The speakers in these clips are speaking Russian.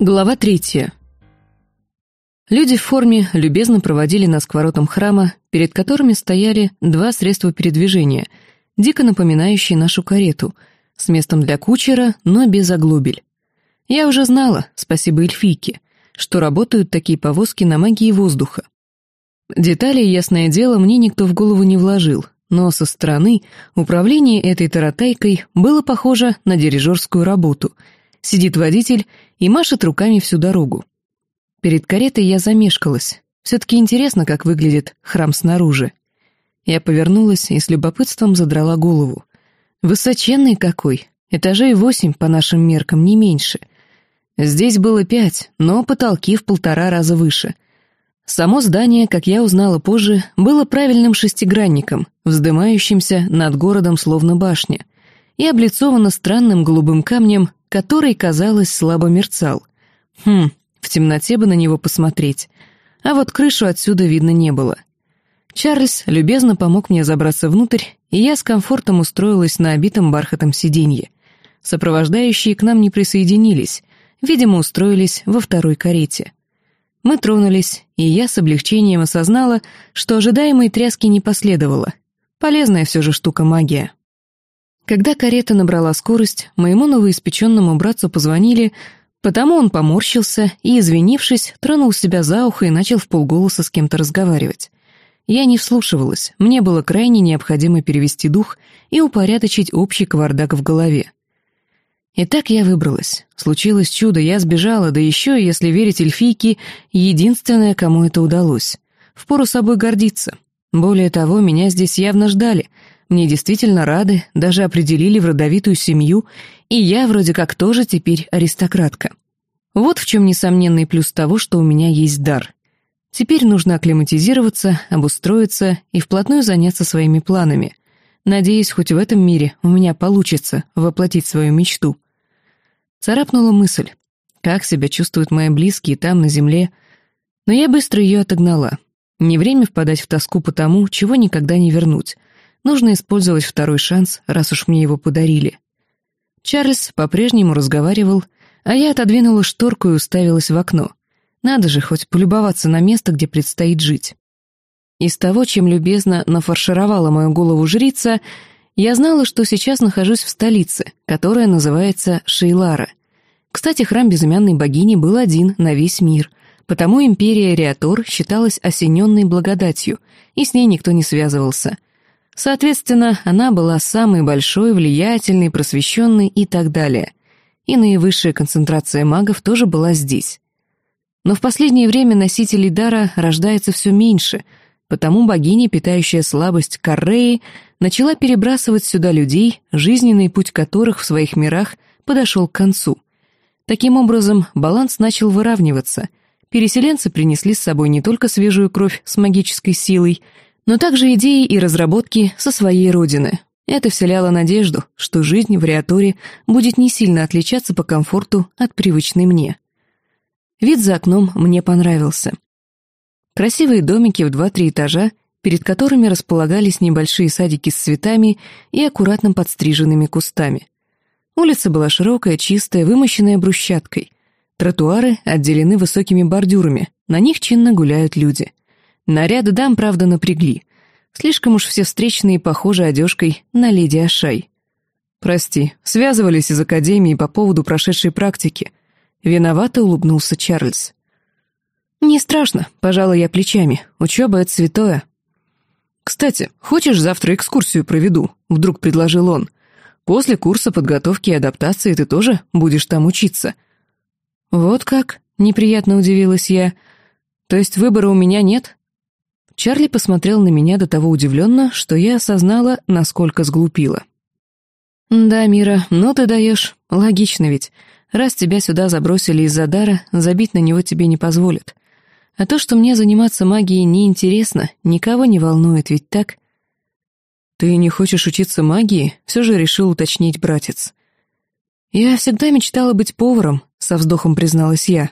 Глава третья. Люди в форме любезно проводили нас к воротам храма, перед которыми стояли два средства передвижения, дико напоминающие нашу карету, с местом для кучера, но без оглобель. Я уже знала, спасибо эльфийке, что работают такие повозки на магии воздуха. Детали, ясное дело, мне никто в голову не вложил, но со стороны управление этой таратайкой было похоже на дирижерскую работу. Сидит водитель и машет руками всю дорогу. Перед каретой я замешкалась. Все-таки интересно, как выглядит храм снаружи. Я повернулась и с любопытством задрала голову. Высоченный какой, этажей восемь по нашим меркам, не меньше. Здесь было пять, но потолки в полтора раза выше. Само здание, как я узнала позже, было правильным шестигранником, вздымающимся над городом словно башня, и облицовано странным голубым камнем, который, казалось, слабо мерцал. Хм, в темноте бы на него посмотреть. А вот крышу отсюда видно не было. Чарльз любезно помог мне забраться внутрь, и я с комфортом устроилась на обитом бархатом сиденье. Сопровождающие к нам не присоединились, видимо, устроились во второй карете. Мы тронулись, и я с облегчением осознала, что ожидаемой тряски не последовало. Полезная все же штука магия. Когда карета набрала скорость, моему новоиспеченному братцу позвонили, потому он поморщился и, извинившись, тронул себя за ухо и начал в полголоса с кем-то разговаривать. Я не вслушивалась, мне было крайне необходимо перевести дух и упорядочить общий кавардак в голове. И так я выбралась. Случилось чудо, я сбежала, да еще, если верить эльфийке, единственное, кому это удалось. Впору собой гордиться. Более того, меня здесь явно ждали. Мне действительно рады, даже определили в родовитую семью, и я вроде как тоже теперь аристократка. Вот в чем несомненный плюс того, что у меня есть дар. Теперь нужно акклиматизироваться, обустроиться и вплотную заняться своими планами. Надеюсь, хоть в этом мире у меня получится воплотить свою мечту. Царапнула мысль, как себя чувствуют мои близкие там, на земле. Но я быстро ее отогнала. Не время впадать в тоску по тому, чего никогда не вернуть. Нужно использовать второй шанс, раз уж мне его подарили. Чарльз по-прежнему разговаривал, а я отодвинула шторку и уставилась в окно. Надо же хоть полюбоваться на место, где предстоит жить. Из того, чем любезно нафаршировала мою голову жрица, я знала, что сейчас нахожусь в столице, которая называется Шейлара. Кстати, храм безымянной богини был один на весь мир, потому империя Риатор считалась осененной благодатью, и с ней никто не связывался. Соответственно, она была самой большой, влиятельной, просвещенной и так далее. И наивысшая концентрация магов тоже была здесь. Но в последнее время носителей дара рождается все меньше — Потому богиня, питающая слабость Карреи, начала перебрасывать сюда людей, жизненный путь которых в своих мирах подошел к концу. Таким образом, баланс начал выравниваться. Переселенцы принесли с собой не только свежую кровь с магической силой, но также идеи и разработки со своей родины. Это вселяло надежду, что жизнь в Риаторе будет не сильно отличаться по комфорту от привычной мне. Вид за окном мне понравился. Красивые домики в два-три этажа, перед которыми располагались небольшие садики с цветами и аккуратно подстриженными кустами. Улица была широкая, чистая, вымощенная брусчаткой. Тротуары отделены высокими бордюрами, на них чинно гуляют люди. Наряды дам, правда, напрягли. Слишком уж все встречные похожи одежкой на леди Ашай. «Прости, связывались из академии по поводу прошедшей практики». Виновато улыбнулся Чарльз. «Не страшно», — пожалуй я плечами. «Учеба — это святое». «Кстати, хочешь, завтра экскурсию проведу?» — вдруг предложил он. «После курса подготовки и адаптации ты тоже будешь там учиться». «Вот как?» — неприятно удивилась я. «То есть выбора у меня нет?» Чарли посмотрел на меня до того удивленно, что я осознала, насколько сглупила. «Да, Мира, ну ты даешь. Логично ведь. Раз тебя сюда забросили из-за дара, забить на него тебе не позволят. А то, что мне заниматься магией неинтересно, никого не волнует, ведь так? «Ты не хочешь учиться магии?» — все же решил уточнить братец. «Я всегда мечтала быть поваром», — со вздохом призналась я.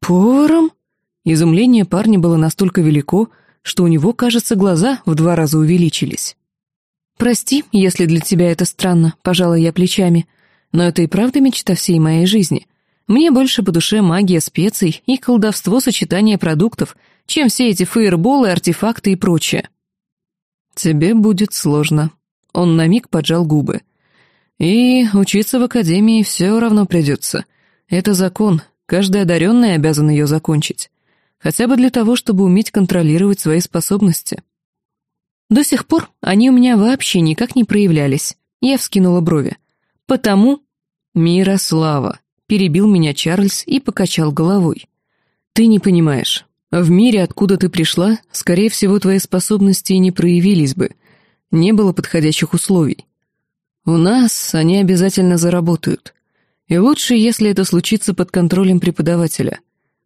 «Поваром?» Изумление парня было настолько велико, что у него, кажется, глаза в два раза увеличились. «Прости, если для тебя это странно», — пожала я плечами, «но это и правда мечта всей моей жизни. Мне больше по душе магия специй и колдовство сочетания продуктов, чем все эти фейерболы, артефакты и прочее. Тебе будет сложно. Он на миг поджал губы. И учиться в академии все равно придется. Это закон, каждый одаренный обязан ее закончить. Хотя бы для того, чтобы уметь контролировать свои способности. До сих пор они у меня вообще никак не проявлялись. Я вскинула брови. Потому... Мирослава, перебил меня Чарльз и покачал головой. Ты не понимаешь. В мире, откуда ты пришла, скорее всего, твои способности не проявились бы. Не было подходящих условий. У нас они обязательно заработают. И лучше, если это случится под контролем преподавателя.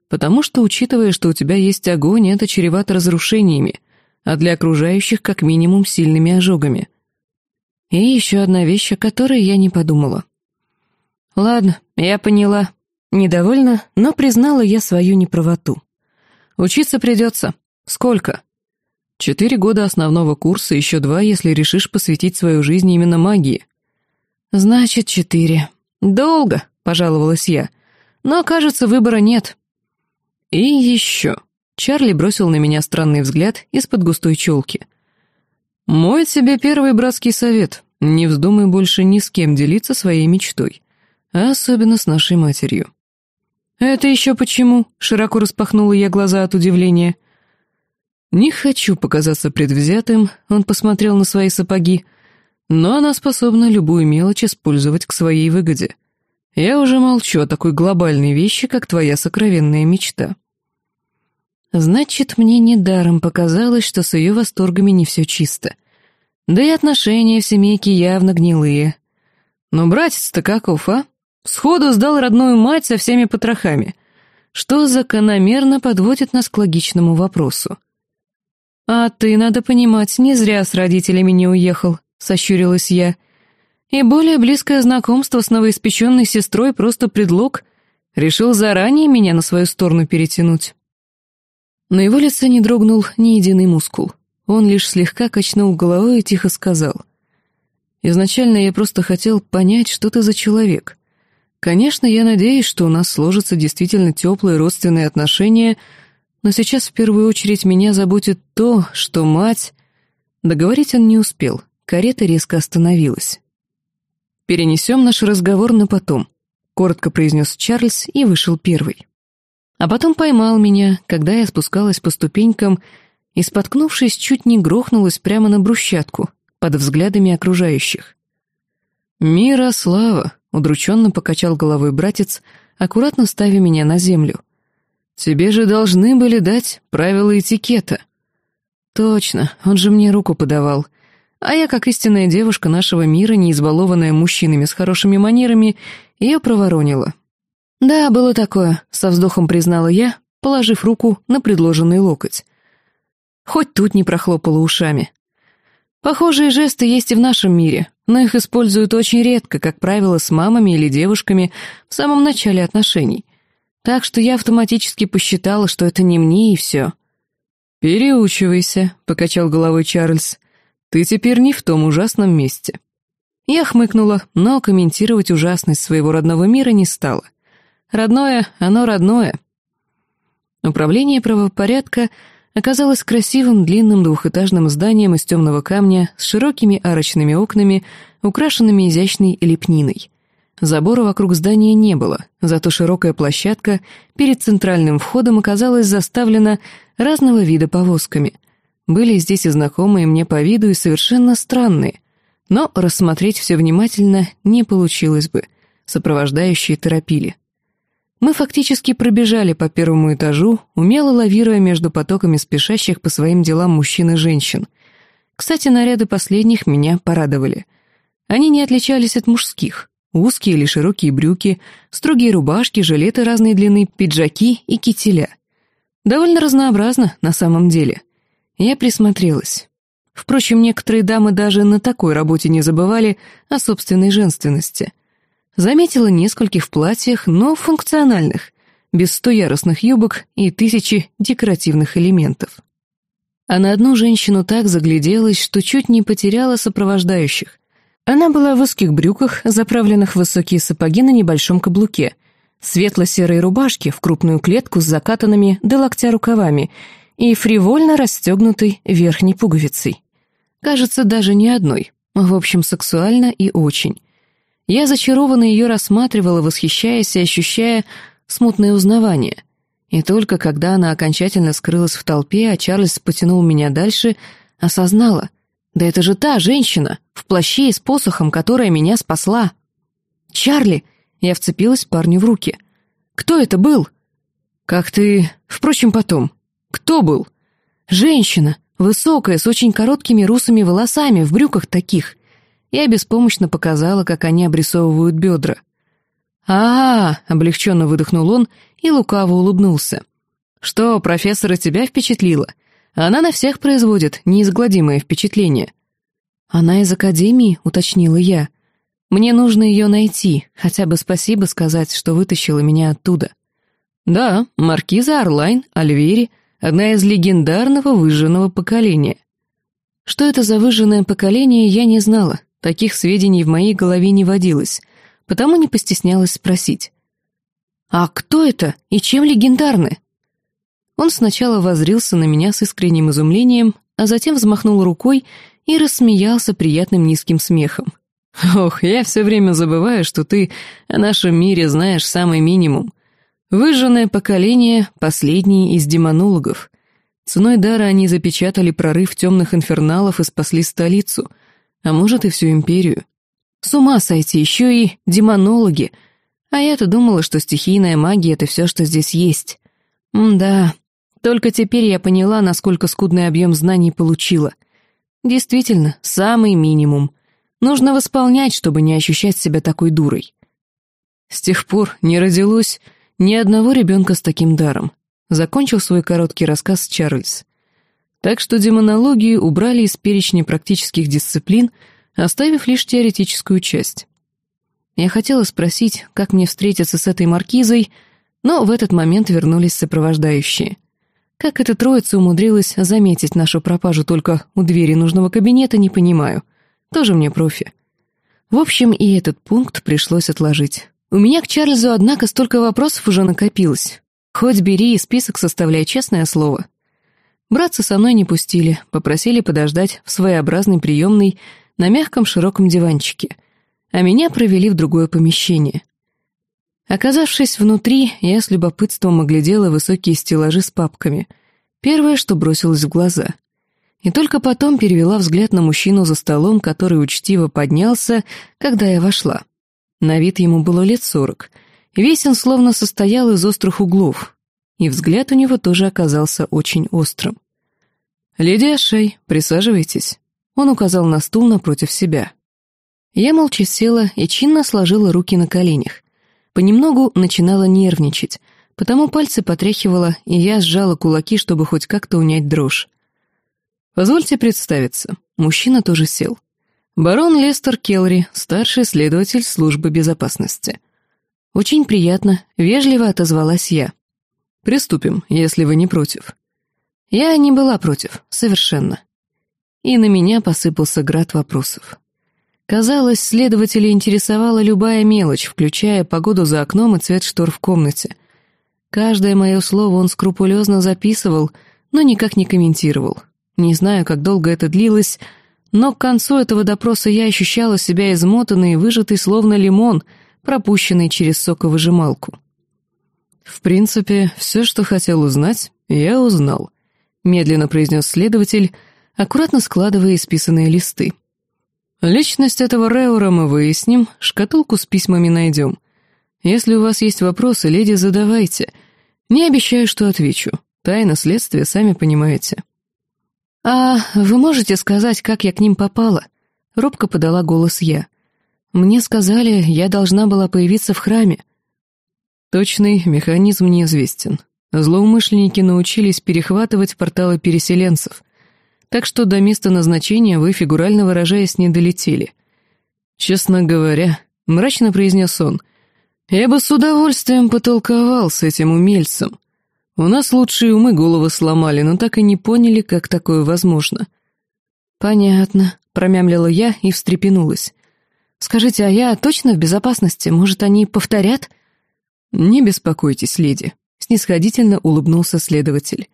Потому что, учитывая, что у тебя есть огонь, это чревато разрушениями, а для окружающих как минимум сильными ожогами. И еще одна вещь, о которой я не подумала. Ладно, я поняла. Недовольна, но признала я свою неправоту. Учиться придется. Сколько? Четыре года основного курса, еще два, если решишь посвятить свою жизнь именно магии. Значит, четыре. Долго, пожаловалась я. Но, кажется, выбора нет. И еще. Чарли бросил на меня странный взгляд из-под густой челки. «Мой тебе первый братский совет. Не вздумай больше ни с кем делиться своей мечтой, а особенно с нашей матерью». «Это еще почему?» — широко распахнула я глаза от удивления. «Не хочу показаться предвзятым», — он посмотрел на свои сапоги, «но она способна любую мелочь использовать к своей выгоде. Я уже молчу о такой глобальной вещи, как твоя сокровенная мечта». Значит, мне недаром показалось, что с ее восторгами не все чисто. Да и отношения в семейке явно гнилые. Но братец-то каков, а? Сходу сдал родную мать со всеми потрохами. Что закономерно подводит нас к логичному вопросу. «А ты, надо понимать, не зря с родителями не уехал», — сощурилась я. «И более близкое знакомство с новоиспеченной сестрой просто предлог. Решил заранее меня на свою сторону перетянуть». На его лице не дрогнул ни единый мускул. Он лишь слегка качнул головой и тихо сказал. «Изначально я просто хотел понять, что ты за человек. Конечно, я надеюсь, что у нас сложатся действительно теплые родственные отношения, но сейчас в первую очередь меня заботит то, что мать...» Договорить он не успел, карета резко остановилась. «Перенесем наш разговор на потом», — коротко произнес Чарльз и вышел первый. А потом поймал меня, когда я спускалась по ступенькам и, споткнувшись, чуть не грохнулась прямо на брусчатку под взглядами окружающих. «Мирослава!» — удрученно покачал головой братец, аккуратно ставя меня на землю. «Тебе же должны были дать правила этикета». «Точно, он же мне руку подавал», а я, как истинная девушка нашего мира, не избалованная мужчинами с хорошими манерами, ее проворонила. «Да, было такое», — со вздохом признала я, положив руку на предложенный локоть. Хоть тут не прохлопала ушами. Похожие жесты есть и в нашем мире, но их используют очень редко, как правило, с мамами или девушками в самом начале отношений. Так что я автоматически посчитала, что это не мне и все. «Переучивайся», — покачал головой Чарльз. «Ты теперь не в том ужасном месте». Я хмыкнула, но комментировать ужасность своего родного мира не стала. Родное, оно родное. Управление правопорядка оказалось красивым длинным двухэтажным зданием из темного камня с широкими арочными окнами, украшенными изящной лепниной. Забора вокруг здания не было, зато широкая площадка перед центральным входом оказалась заставлена разного вида повозками. Были здесь и знакомые мне по виду, и совершенно странные. Но рассмотреть все внимательно не получилось бы. Сопровождающие торопили. Мы фактически пробежали по первому этажу, умело лавируя между потоками спешащих по своим делам мужчин и женщин. Кстати, наряды последних меня порадовали. Они не отличались от мужских. Узкие или широкие брюки, строгие рубашки, жилеты разной длины, пиджаки и кителя. Довольно разнообразно, на самом деле. Я присмотрелась. Впрочем, некоторые дамы даже на такой работе не забывали о собственной женственности — Заметила нескольких в платьях, но функциональных, без сто ярусных юбок и тысячи декоративных элементов. А на одну женщину так загляделась, что чуть не потеряла сопровождающих. Она была в узких брюках, заправленных в высокие сапоги на небольшом каблуке, светло-серой рубашке в крупную клетку с закатанными до локтя рукавами и фривольно расстегнутой верхней пуговицей. Кажется, даже не одной. В общем, сексуально и очень. Я зачарованно ее рассматривала, восхищаясь и ощущая смутное узнавание. И только когда она окончательно скрылась в толпе, а Чарльз потянул меня дальше, осознала. Да это же та женщина, в плаще и с посохом, которая меня спасла. «Чарли!» — я вцепилась парню в руки. «Кто это был?» «Как ты...» «Впрочем, потом. Кто был?» «Женщина, высокая, с очень короткими русыми волосами, в брюках таких». Я беспомощно показала, как они обрисовывают бедра. а, -а, -а облегченно выдохнул он и лукаво улыбнулся. «Что, профессора тебя впечатлила? Она на всех производит неизгладимое впечатление». «Она из академии?» — уточнила я. «Мне нужно ее найти, хотя бы спасибо сказать, что вытащила меня оттуда». «Да, маркиза Орлайн, Альвери, одна из легендарного выжженного поколения». Что это за выжженное поколение, я не знала, таких сведений в моей голове не водилось, потому не постеснялась спросить. «А кто это и чем легендарны?» Он сначала возрился на меня с искренним изумлением, а затем взмахнул рукой и рассмеялся приятным низким смехом. «Ох, я все время забываю, что ты о нашем мире знаешь самый минимум. Выжженное поколение — последние из демонологов. Ценой дара они запечатали прорыв темных инферналов и спасли столицу, а может и всю империю. С ума сойти, еще и демонологи — а я-то думала, что стихийная магия — это все, что здесь есть. М да, только теперь я поняла, насколько скудный объем знаний получила. Действительно, самый минимум. Нужно восполнять, чтобы не ощущать себя такой дурой. С тех пор не родилось ни одного ребенка с таким даром. Закончил свой короткий рассказ Чарльз. Так что демонологию убрали из перечня практических дисциплин, оставив лишь теоретическую часть. Я хотела спросить, как мне встретиться с этой маркизой, но в этот момент вернулись сопровождающие. Как эта троица умудрилась заметить нашу пропажу только у двери нужного кабинета, не понимаю. Тоже мне профи. В общем, и этот пункт пришлось отложить. У меня к Чарльзу, однако, столько вопросов уже накопилось. Хоть бери и список составляй, честное слово. Братца со мной не пустили, попросили подождать в своеобразной приемной на мягком широком диванчике — а меня провели в другое помещение. Оказавшись внутри, я с любопытством оглядела высокие стеллажи с папками. Первое, что бросилось в глаза. И только потом перевела взгляд на мужчину за столом, который учтиво поднялся, когда я вошла. На вид ему было лет сорок. Весь он словно состоял из острых углов. И взгляд у него тоже оказался очень острым. «Леди Ашей, присаживайтесь». Он указал на стул напротив себя. Я молча села и чинно сложила руки на коленях. Понемногу начинала нервничать, потому пальцы потряхивала, и я сжала кулаки, чтобы хоть как-то унять дрожь. «Позвольте представиться». Мужчина тоже сел. «Барон Лестер Келри, старший следователь службы безопасности». «Очень приятно», — вежливо отозвалась я. «Приступим, если вы не против». Я не была против, совершенно. И на меня посыпался град вопросов. Казалось, следователя интересовала любая мелочь, включая погоду за окном и цвет штор в комнате. Каждое мое слово он скрупулезно записывал, но никак не комментировал. Не знаю, как долго это длилось, но к концу этого допроса я ощущала себя измотанной и выжатой, словно лимон, пропущенный через соковыжималку. «В принципе, все, что хотел узнать, я узнал», — медленно произнес следователь, аккуратно складывая исписанные листы. Личность этого Реура мы выясним, шкатулку с письмами найдем. Если у вас есть вопросы, леди, задавайте. Не обещаю, что отвечу. Тайна следствия, сами понимаете. «А вы можете сказать, как я к ним попала?» Робко подала голос я. «Мне сказали, я должна была появиться в храме». Точный механизм неизвестен. Злоумышленники научились перехватывать порталы переселенцев так что до места назначения вы, фигурально выражаясь, не долетели. Честно говоря, мрачно произнес он, я бы с удовольствием потолковал с этим умельцем. У нас лучшие умы головы сломали, но так и не поняли, как такое возможно. Понятно, промямлила я и встрепенулась. Скажите, а я точно в безопасности? Может, они повторят? «Не беспокойтесь, леди», — снисходительно улыбнулся следователь.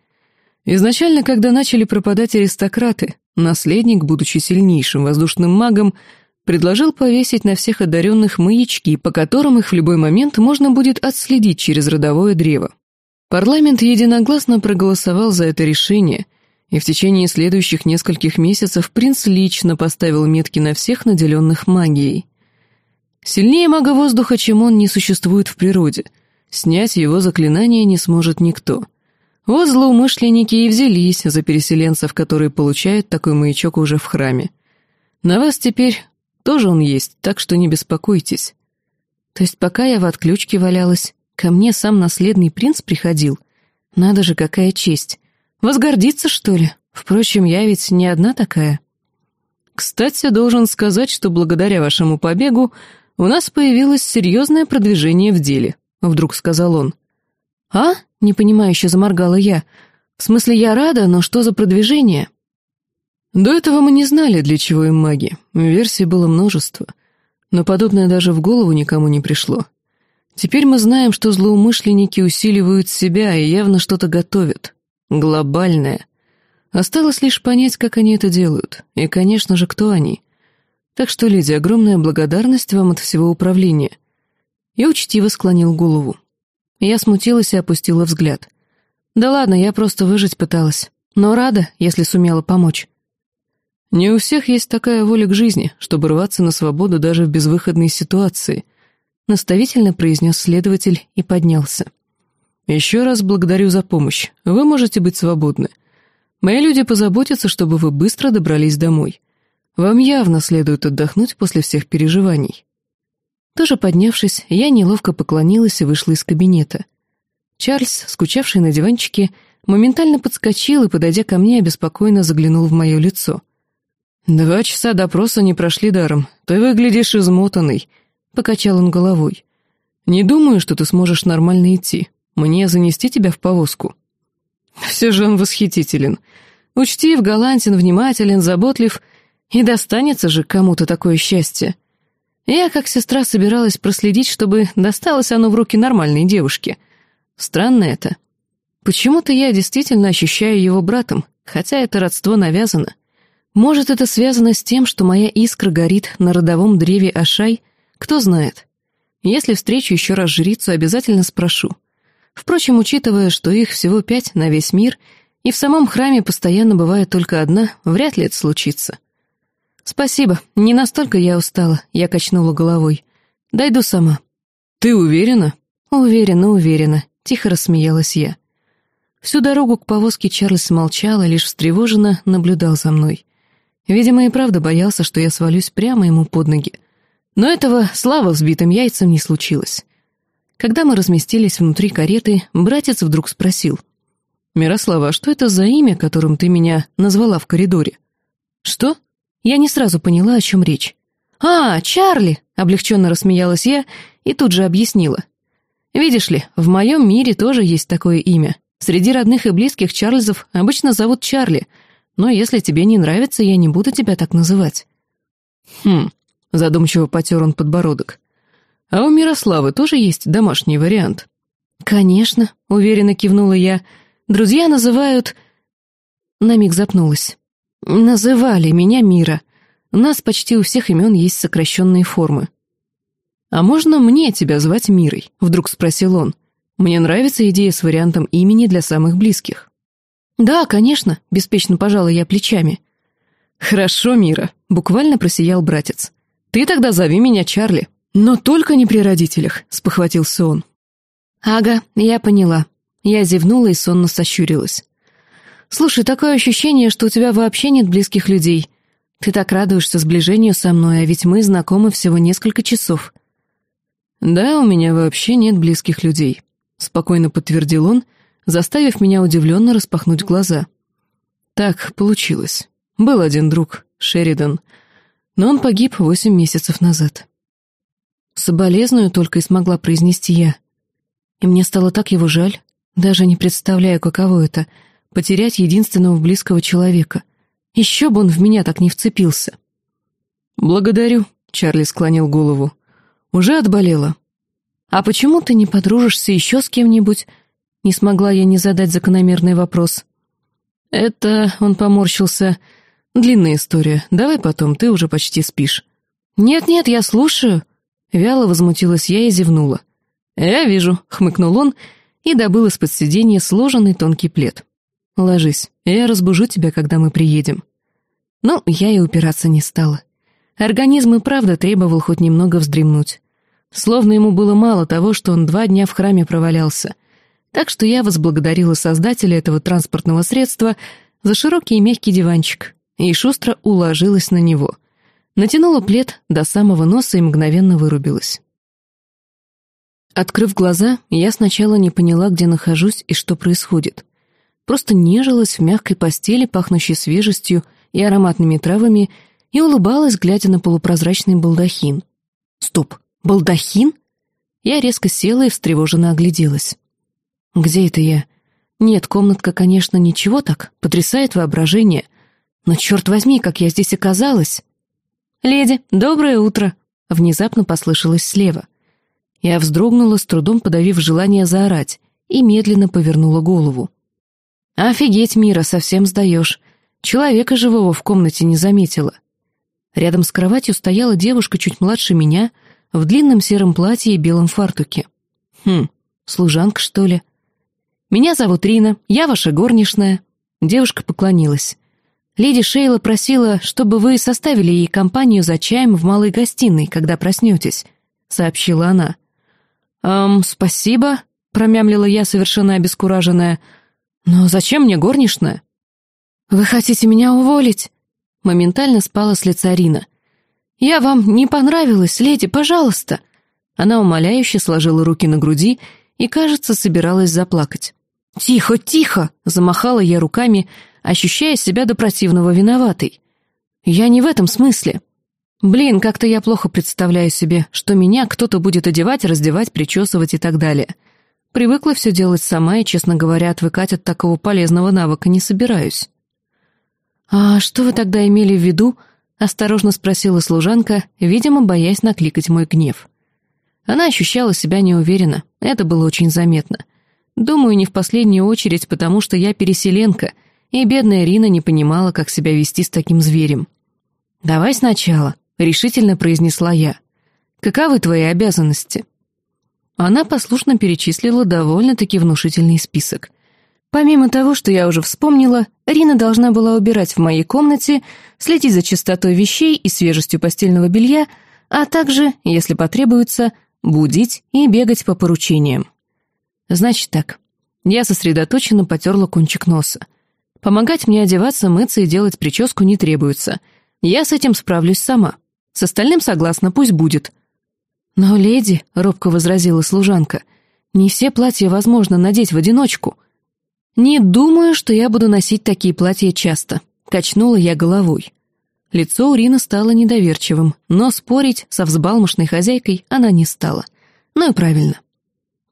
«Изначально, когда начали пропадать аристократы, наследник, будучи сильнейшим воздушным магом, предложил повесить на всех одаренных маячки, по которым их в любой момент можно будет отследить через родовое древо. Парламент единогласно проголосовал за это решение, и в течение следующих нескольких месяцев принц лично поставил метки на всех наделенных магией. Сильнее мага воздуха, чем он, не существует в природе. Снять его заклинание не сможет никто. Вот злоумышленники и взялись за переселенцев, которые получают такой маячок уже в храме. На вас теперь тоже он есть, так что не беспокойтесь. То есть пока я в отключке валялась, ко мне сам наследный принц приходил? Надо же, какая честь. Возгордиться, что ли? Впрочем, я ведь не одна такая. Кстати, должен сказать, что благодаря вашему побегу у нас появилось серьезное продвижение в деле», — вдруг сказал он. «А?» — непонимающе заморгала я. «В смысле, я рада, но что за продвижение?» До этого мы не знали, для чего им маги. Версий было множество. Но подобное даже в голову никому не пришло. Теперь мы знаем, что злоумышленники усиливают себя и явно что-то готовят. Глобальное. Осталось лишь понять, как они это делают. И, конечно же, кто они. Так что, леди, огромная благодарность вам от всего управления». И учтиво склонил голову. Я смутилась и опустила взгляд. «Да ладно, я просто выжить пыталась. Но рада, если сумела помочь». «Не у всех есть такая воля к жизни, чтобы рваться на свободу даже в безвыходной ситуации», наставительно произнес следователь и поднялся. «Еще раз благодарю за помощь. Вы можете быть свободны. Мои люди позаботятся, чтобы вы быстро добрались домой. Вам явно следует отдохнуть после всех переживаний». Тоже поднявшись, я неловко поклонилась и вышла из кабинета. Чарльз, скучавший на диванчике, моментально подскочил и, подойдя ко мне, обеспокоенно заглянул в мое лицо. «Два часа допроса не прошли даром. Ты выглядишь измотанный», — покачал он головой. «Не думаю, что ты сможешь нормально идти. Мне занести тебя в повозку». «Все же он восхитителен. Учтив, галантен, внимателен, заботлив — и достанется же кому-то такое счастье. Я, как сестра, собиралась проследить, чтобы досталось оно в руки нормальной девушке. Странно это. Почему-то я действительно ощущаю его братом, хотя это родство навязано. Может, это связано с тем, что моя искра горит на родовом древе Ашай? Кто знает. Если встречу еще раз жрицу, обязательно спрошу. Впрочем, учитывая, что их всего пять на весь мир, и в самом храме постоянно бывает только одна, вряд ли это случится. «Спасибо, не настолько я устала», — я качнула головой. «Дойду сама». «Ты уверена?» «Уверена, уверена», — тихо рассмеялась я. Всю дорогу к повозке Чарльз молчал и лишь встревоженно наблюдал за мной. Видимо, и правда боялся, что я свалюсь прямо ему под ноги. Но этого, слава взбитым яйцам, не случилось. Когда мы разместились внутри кареты, братец вдруг спросил. «Мирослава, а что это за имя, которым ты меня назвала в коридоре?» «Что?» Я не сразу поняла, о чем речь. «А, Чарли!» — облегченно рассмеялась я и тут же объяснила. «Видишь ли, в моем мире тоже есть такое имя. Среди родных и близких Чарльзов обычно зовут Чарли, но если тебе не нравится, я не буду тебя так называть». «Хм», — задумчиво потер он подбородок. «А у Мирославы тоже есть домашний вариант?» «Конечно», — уверенно кивнула я. «Друзья называют...» На миг запнулась. Называли меня Мира. У нас почти у всех имен есть сокращенные формы. «А можно мне тебя звать Мирой?» — вдруг спросил он. «Мне нравится идея с вариантом имени для самых близких». «Да, конечно», — беспечно пожала я плечами. «Хорошо, Мира», — буквально просиял братец. «Ты тогда зови меня Чарли». «Но только не при родителях», — спохватился он. «Ага, я поняла». Я зевнула и сонно сощурилась. «Слушай, такое ощущение, что у тебя вообще нет близких людей. Ты так радуешься сближению со мной, а ведь мы знакомы всего несколько часов». «Да, у меня вообще нет близких людей», — спокойно подтвердил он, заставив меня удивленно распахнуть глаза. «Так получилось. Был один друг, Шеридан, но он погиб восемь месяцев назад». «Соболезную только и смогла произнести я. И мне стало так его жаль, даже не представляю, каково это — потерять единственного близкого человека. Еще бы он в меня так не вцепился. «Благодарю», — Чарли склонил голову. «Уже отболела?» «А почему ты не подружишься еще с кем-нибудь?» Не смогла я не задать закономерный вопрос. «Это...» — он поморщился. «Длинная история. Давай потом, ты уже почти спишь». «Нет-нет, я слушаю». Вяло возмутилась я и зевнула. «Я вижу», — хмыкнул он и добыл из-под сиденья сложенный тонкий плед. «Ложись, я разбужу тебя, когда мы приедем». Ну, я и упираться не стала. Организм и правда требовал хоть немного вздремнуть. Словно ему было мало того, что он два дня в храме провалялся. Так что я возблагодарила создателя этого транспортного средства за широкий и мягкий диванчик и шустро уложилась на него. Натянула плед до самого носа и мгновенно вырубилась. Открыв глаза, я сначала не поняла, где нахожусь и что происходит. Просто нежилась в мягкой постели, пахнущей свежестью и ароматными травами, и улыбалась, глядя на полупрозрачный балдахин. Стоп, балдахин? Я резко села и встревоженно огляделась. Где это я? Нет, комнатка, конечно, ничего так, потрясает воображение. Но черт возьми, как я здесь оказалась! «Леди, доброе утро!» Внезапно послышалось слева. Я вздрогнула, с трудом подавив желание заорать, и медленно повернула голову. «Офигеть, Мира, совсем сдаешь. Человека живого в комнате не заметила». Рядом с кроватью стояла девушка чуть младше меня, в длинном сером платье и белом фартуке. «Хм, служанка, что ли?» «Меня зовут Рина, я ваша горничная». Девушка поклонилась. «Леди Шейла просила, чтобы вы составили ей компанию за чаем в малой гостиной, когда проснетесь», — сообщила она. «Эм, спасибо», — промямлила я, совершенно обескураженная. «Но зачем мне горничная?» «Вы хотите меня уволить?» Моментально спала с лица Рина. «Я вам не понравилась, леди, пожалуйста!» Она умоляюще сложила руки на груди и, кажется, собиралась заплакать. «Тихо, тихо!» — замахала я руками, ощущая себя до противного виноватой. «Я не в этом смысле. Блин, как-то я плохо представляю себе, что меня кто-то будет одевать, раздевать, причесывать и так далее. Привыкла все делать сама и, честно говоря, отвыкать от такого полезного навыка не собираюсь. «А что вы тогда имели в виду?» — осторожно спросила служанка, видимо, боясь накликать мой гнев. Она ощущала себя неуверенно, это было очень заметно. Думаю, не в последнюю очередь, потому что я переселенка, и бедная Рина не понимала, как себя вести с таким зверем. «Давай сначала», — решительно произнесла я. «Каковы твои обязанности?» Она послушно перечислила довольно-таки внушительный список. Помимо того, что я уже вспомнила, Рина должна была убирать в моей комнате, следить за чистотой вещей и свежестью постельного белья, а также, если потребуется, будить и бегать по поручениям. Значит так, я сосредоточенно потерла кончик носа. Помогать мне одеваться, мыться и делать прическу не требуется. Я с этим справлюсь сама. С остальным согласна, пусть будет. Но, леди, — робко возразила служанка, — не все платья возможно надеть в одиночку. «Не думаю, что я буду носить такие платья часто», — качнула я головой. Лицо у Рины стало недоверчивым, но спорить со взбалмошной хозяйкой она не стала. Ну и правильно.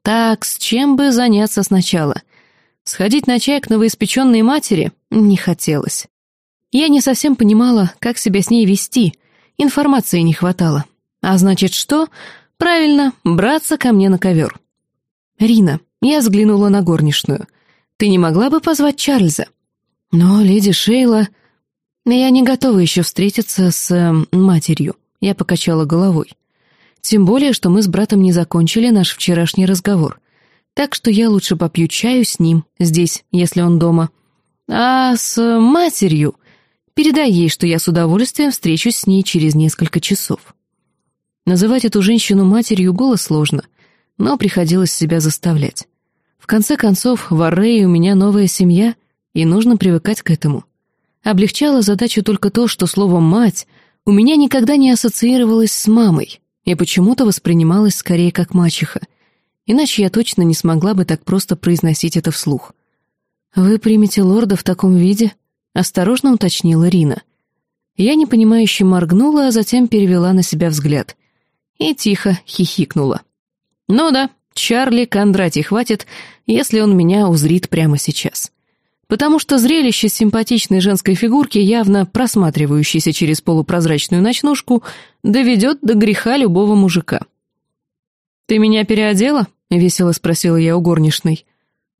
Так, с чем бы заняться сначала? Сходить на чай к новоиспеченной матери не хотелось. Я не совсем понимала, как себя с ней вести, информации не хватало. А значит, что? Правильно, браться ко мне на ковер. «Рина», я взглянула на горничную — ты не могла бы позвать Чарльза?» «Но леди Шейла...» «Я не готова еще встретиться с... Э, матерью», — я покачала головой. «Тем более, что мы с братом не закончили наш вчерашний разговор. Так что я лучше попью чаю с ним, здесь, если он дома. А с матерью...» Передай ей, что я с удовольствием встречусь с ней через несколько часов. Называть эту женщину матерью было сложно, но приходилось себя заставлять. В конце концов, в Аррее у меня новая семья, и нужно привыкать к этому. Облегчало задачу только то, что слово «мать» у меня никогда не ассоциировалось с мамой и почему-то воспринималось скорее как мачеха, иначе я точно не смогла бы так просто произносить это вслух. «Вы примете лорда в таком виде?» — осторожно уточнила Рина. Я непонимающе моргнула, а затем перевела на себя взгляд. И тихо хихикнула. «Ну да, Чарли Кондратий хватит, если он меня узрит прямо сейчас. Потому что зрелище симпатичной женской фигурки, явно просматривающейся через полупрозрачную ночнушку, доведет до греха любого мужика. «Ты меня переодела?» — весело спросила я у горничной.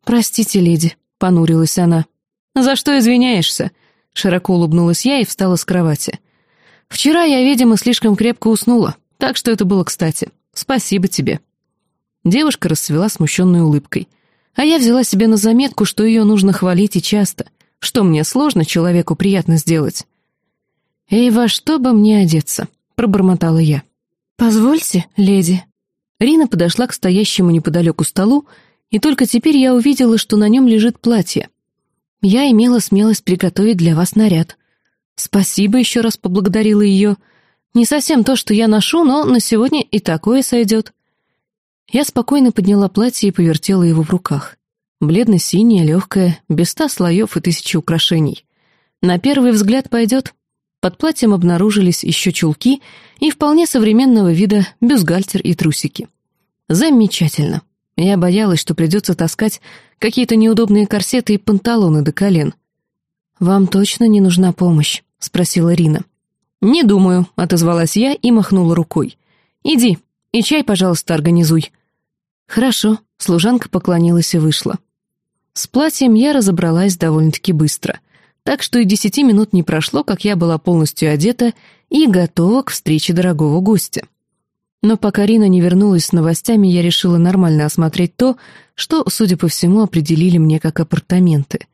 «Простите, леди», — понурилась она. «За что извиняешься?» — широко улыбнулась я и встала с кровати. «Вчера я, видимо, слишком крепко уснула, так что это было кстати. Спасибо тебе». Девушка расцвела смущенной улыбкой. А я взяла себе на заметку, что ее нужно хвалить и часто. Что мне сложно человеку приятно сделать. «Эй, во что бы мне одеться?» — пробормотала я. «Позвольте, леди». Рина подошла к стоящему неподалеку столу, и только теперь я увидела, что на нем лежит платье. Я имела смелость приготовить для вас наряд. Спасибо, еще раз поблагодарила ее. Не совсем то, что я ношу, но на сегодня и такое сойдет. Я спокойно подняла платье и повертела его в руках. Бледно-синее, легкое, без ста слоев и тысячи украшений. На первый взгляд пойдет, под платьем обнаружились еще чулки и вполне современного вида бюстгальтер и трусики. Замечательно. Я боялась, что придется таскать какие-то неудобные корсеты и панталоны до колен. «Вам точно не нужна помощь?» — спросила Рина. «Не думаю», — отозвалась я и махнула рукой. «Иди, и чай, пожалуйста, организуй». «Хорошо», — служанка поклонилась и вышла. С платьем я разобралась довольно-таки быстро — так что и десяти минут не прошло, как я была полностью одета и готова к встрече дорогого гостя. Но пока Рина не вернулась с новостями, я решила нормально осмотреть то, что, судя по всему, определили мне как апартаменты.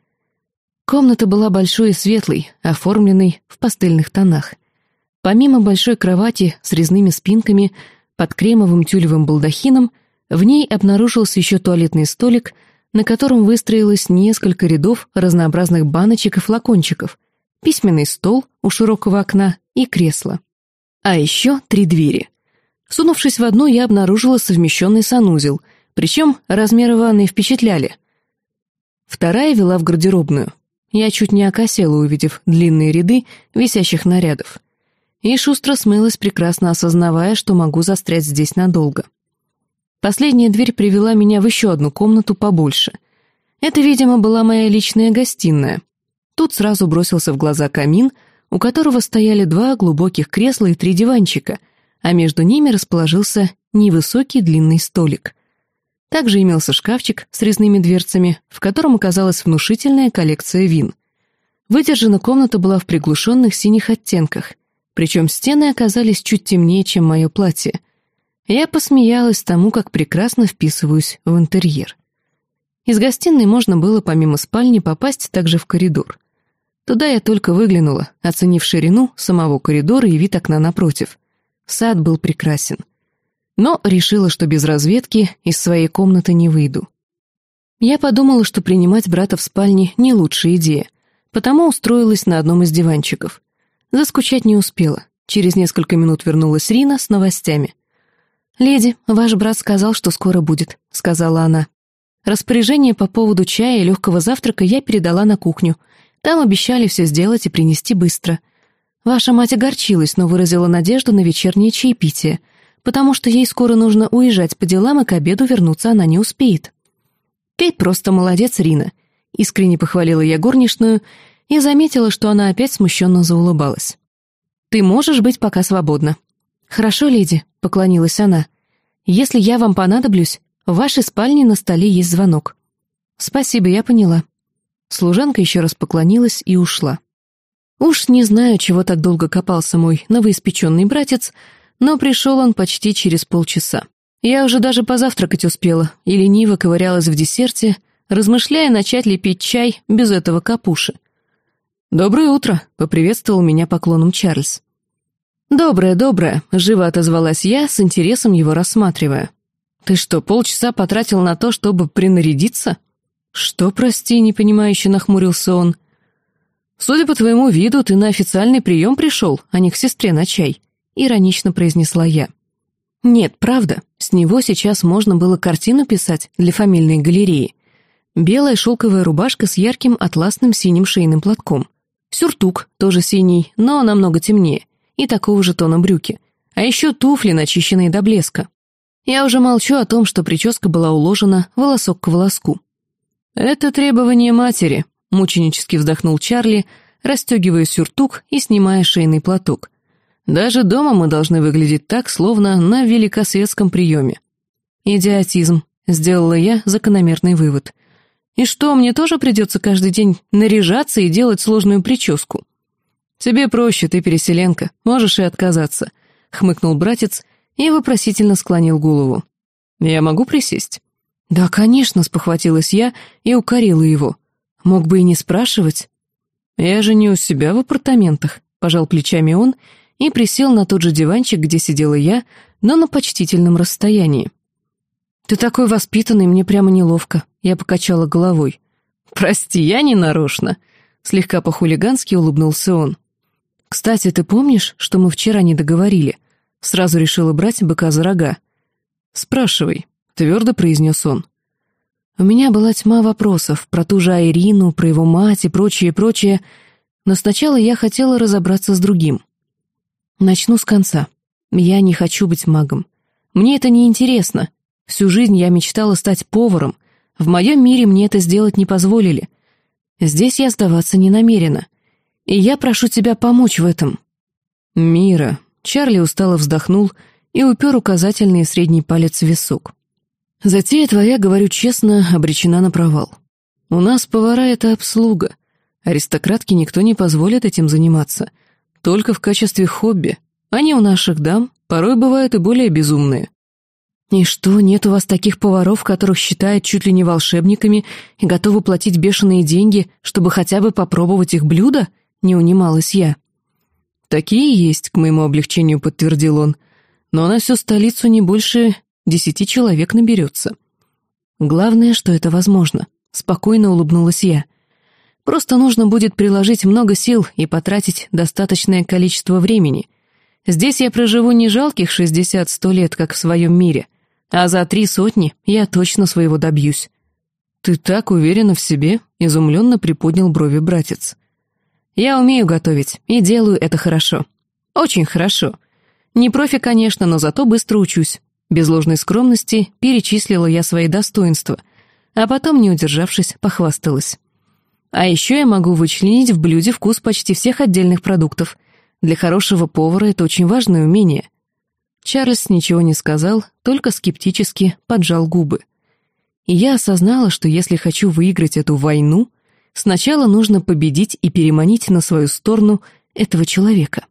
Комната была большой и светлой, оформленной в пастельных тонах. Помимо большой кровати с резными спинками, под кремовым тюлевым балдахином, в ней обнаружился еще туалетный столик — на котором выстроилось несколько рядов разнообразных баночек и флакончиков, письменный стол у широкого окна и кресло. А еще три двери. Сунувшись в одну, я обнаружила совмещенный санузел, причем размеры ванной впечатляли. Вторая вела в гардеробную. Я чуть не окосела, увидев длинные ряды висящих нарядов. И шустро смылась, прекрасно осознавая, что могу застрять здесь надолго. Последняя дверь привела меня в еще одну комнату побольше. Это, видимо, была моя личная гостиная. Тут сразу бросился в глаза камин, у которого стояли два глубоких кресла и три диванчика, а между ними расположился невысокий длинный столик. Также имелся шкафчик с резными дверцами, в котором оказалась внушительная коллекция вин. Выдержана комната была в приглушенных синих оттенках, причем стены оказались чуть темнее, чем мое платье — я посмеялась тому, как прекрасно вписываюсь в интерьер. Из гостиной можно было помимо спальни попасть также в коридор. Туда я только выглянула, оценив ширину самого коридора и вид окна напротив. Сад был прекрасен. Но решила, что без разведки из своей комнаты не выйду. Я подумала, что принимать брата в спальне не лучшая идея, потому устроилась на одном из диванчиков. Заскучать не успела. Через несколько минут вернулась Рина с новостями. «Леди, ваш брат сказал, что скоро будет», — сказала она. Распоряжение по поводу чая и легкого завтрака я передала на кухню. Там обещали все сделать и принести быстро. Ваша мать огорчилась, но выразила надежду на вечернее чаепитие, потому что ей скоро нужно уезжать по делам, и к обеду вернуться она не успеет. «Ты просто молодец, Рина», — искренне похвалила я горничную и заметила, что она опять смущенно заулыбалась. «Ты можешь быть пока свободна». «Хорошо, леди», — поклонилась она. «Если я вам понадоблюсь, в вашей спальне на столе есть звонок». «Спасибо, я поняла». Служанка еще раз поклонилась и ушла. Уж не знаю, чего так долго копался мой новоиспеченный братец, но пришел он почти через полчаса. Я уже даже позавтракать успела и лениво ковырялась в десерте, размышляя начать ли пить чай без этого капуши. «Доброе утро», — поприветствовал меня поклоном Чарльз. «Доброе, доброе», — живо отозвалась я, с интересом его рассматривая. «Ты что, полчаса потратил на то, чтобы принарядиться?» «Что, прости», — непонимающе нахмурился он. «Судя по твоему виду, ты на официальный прием пришел, а не к сестре на чай», — иронично произнесла я. «Нет, правда, с него сейчас можно было картину писать для фамильной галереи. Белая шелковая рубашка с ярким атласным синим шейным платком. Сюртук, тоже синий, но намного темнее и такого же тона брюки, а еще туфли, начищенные до блеска. Я уже молчу о том, что прическа была уложена волосок к волоску. «Это требование матери», — мученически вздохнул Чарли, расстегивая сюртук и снимая шейный платок. «Даже дома мы должны выглядеть так, словно на великосветском приеме». Идиотизм. Сделала я закономерный вывод. И что, мне тоже придется каждый день наряжаться и делать сложную прическу? Тебе проще, ты переселенка, можешь и отказаться, хмыкнул братец и вопросительно склонил голову. Я могу присесть? Да, конечно, спохватилась я и укорила его. Мог бы и не спрашивать. Я же не у себя в апартаментах, пожал плечами он и присел на тот же диванчик, где сидела я, но на почтительном расстоянии. «Ты такой воспитанный, мне прямо неловко», — я покачала головой. «Прости, я не нарочно», — слегка по-хулигански улыбнулся он. «Кстати, ты помнишь, что мы вчера не договорили?» Сразу решила брать быка за рога. «Спрашивай», — твердо произнес он. У меня была тьма вопросов про ту же Айрину, про его мать и прочее, прочее, но сначала я хотела разобраться с другим. Начну с конца. Я не хочу быть магом. Мне это не интересно. Всю жизнь я мечтала стать поваром. В моем мире мне это сделать не позволили. Здесь я сдаваться не намерена. И я прошу тебя помочь в этом». «Мира», — Чарли устало вздохнул и упер указательный и средний палец в висок. «Затея твоя, говорю честно, обречена на провал. У нас повара — это обслуга. Аристократке никто не позволит этим заниматься. Только в качестве хобби. Они у наших дам порой бывают и более безумные. «И что, нет у вас таких поваров, которых считают чуть ли не волшебниками и готовы платить бешеные деньги, чтобы хотя бы попробовать их блюда?» — не унималась я. «Такие есть», — к моему облегчению подтвердил он. «Но на всю столицу не больше десяти человек наберется». «Главное, что это возможно», — спокойно улыбнулась я. «Просто нужно будет приложить много сил и потратить достаточное количество времени. Здесь я проживу не жалких шестьдесят-сто лет, как в своем мире» А за три сотни я точно своего добьюсь. Ты так уверена в себе, изумленно приподнял брови братец. Я умею готовить и делаю это хорошо. Очень хорошо. Не профи, конечно, но зато быстро учусь. Без ложной скромности перечислила я свои достоинства, а потом, не удержавшись, похвасталась. А еще я могу вычленить в блюде вкус почти всех отдельных продуктов. Для хорошего повара это очень важное умение — Чарльз ничего не сказал, только скептически поджал губы. И я осознала, что если хочу выиграть эту войну, сначала нужно победить и переманить на свою сторону этого человека.